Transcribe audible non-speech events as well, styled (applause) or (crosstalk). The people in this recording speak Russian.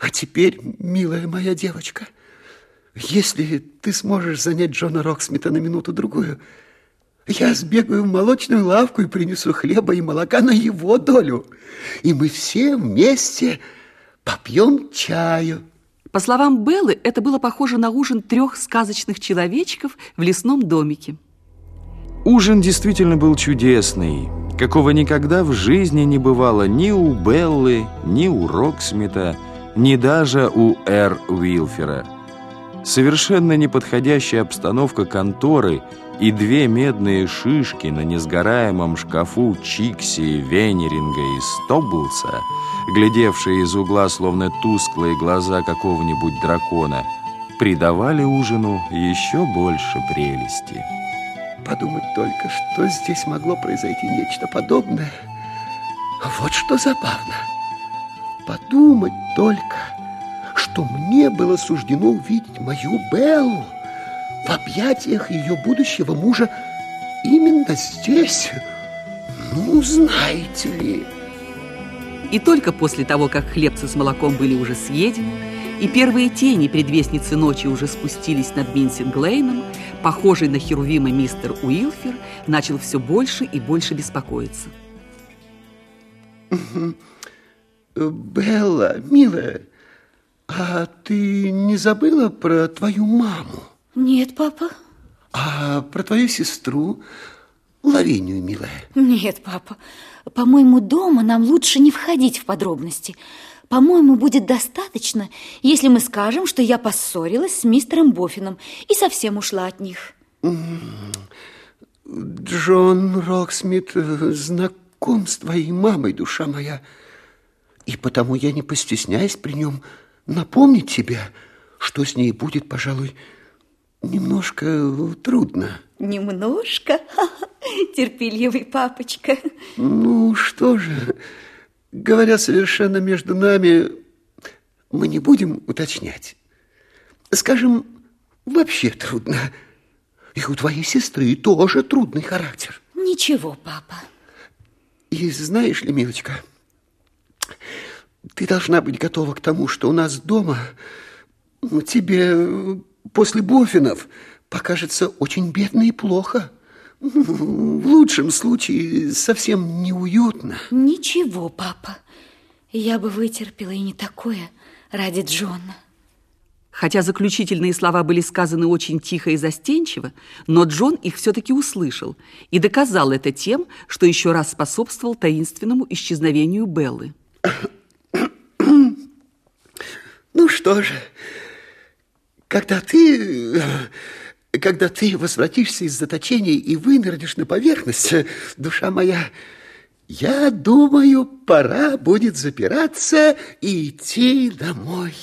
А теперь, милая моя девочка, если ты сможешь занять Джона Роксмита на минуту-другую, я сбегаю в молочную лавку и принесу хлеба и молока на его долю. И мы все вместе попьем чаю. По словам Беллы, это было похоже на ужин трех сказочных человечков в лесном домике. Ужин действительно был чудесный, какого никогда в жизни не бывало ни у Беллы, ни у Роксмита, ни даже у Эр Уилфера. Совершенно неподходящая обстановка конторы и две медные шишки на несгораемом шкафу Чикси, Венеринга и Стобблса, глядевшие из угла словно тусклые глаза какого-нибудь дракона, придавали ужину еще больше прелести. Подумать только, что здесь могло произойти нечто подобное. Вот что забавно. Подумать только, что мне было суждено увидеть мою Беллу в объятиях ее будущего мужа именно здесь. Ну, знаете ли... И только после того, как хлебцы с молоком были уже съедены, и первые тени предвестницы ночи уже спустились над Минсинг-Лейном, похожий на Херувима мистер Уилфер начал все больше и больше беспокоиться. Белла, милая, а ты не забыла про твою маму? Нет, папа. А про твою сестру Лавинию, милая? Нет, папа. По-моему, дома нам лучше не входить в подробности. По-моему, будет достаточно, если мы скажем, что я поссорилась с мистером Боффином и совсем ушла от них. Джон Роксмит э, знаком с твоей мамой, душа моя, и потому я не постесняюсь при нем напомнить тебе, что с ней будет, пожалуй, немножко трудно. Немножко? (laughs) Терпеливый папочка. Ну, что же, говоря совершенно между нами, мы не будем уточнять. Скажем, вообще трудно. И у твоей сестры тоже трудный характер. Ничего, папа. И знаешь ли, милочка, ты должна быть готова к тому, что у нас дома тебе после Бофинов покажется очень бедно и плохо. В лучшем случае совсем неуютно. Ничего, папа. Я бы вытерпела и не такое ради Джона. Хотя заключительные слова были сказаны очень тихо и застенчиво, но Джон их все-таки услышал и доказал это тем, что еще раз способствовал таинственному исчезновению Беллы. (coughs) Что же, когда ты... Когда ты возвратишься из заточения и вынырнешь на поверхность, душа моя, я думаю, пора будет запираться и идти домой.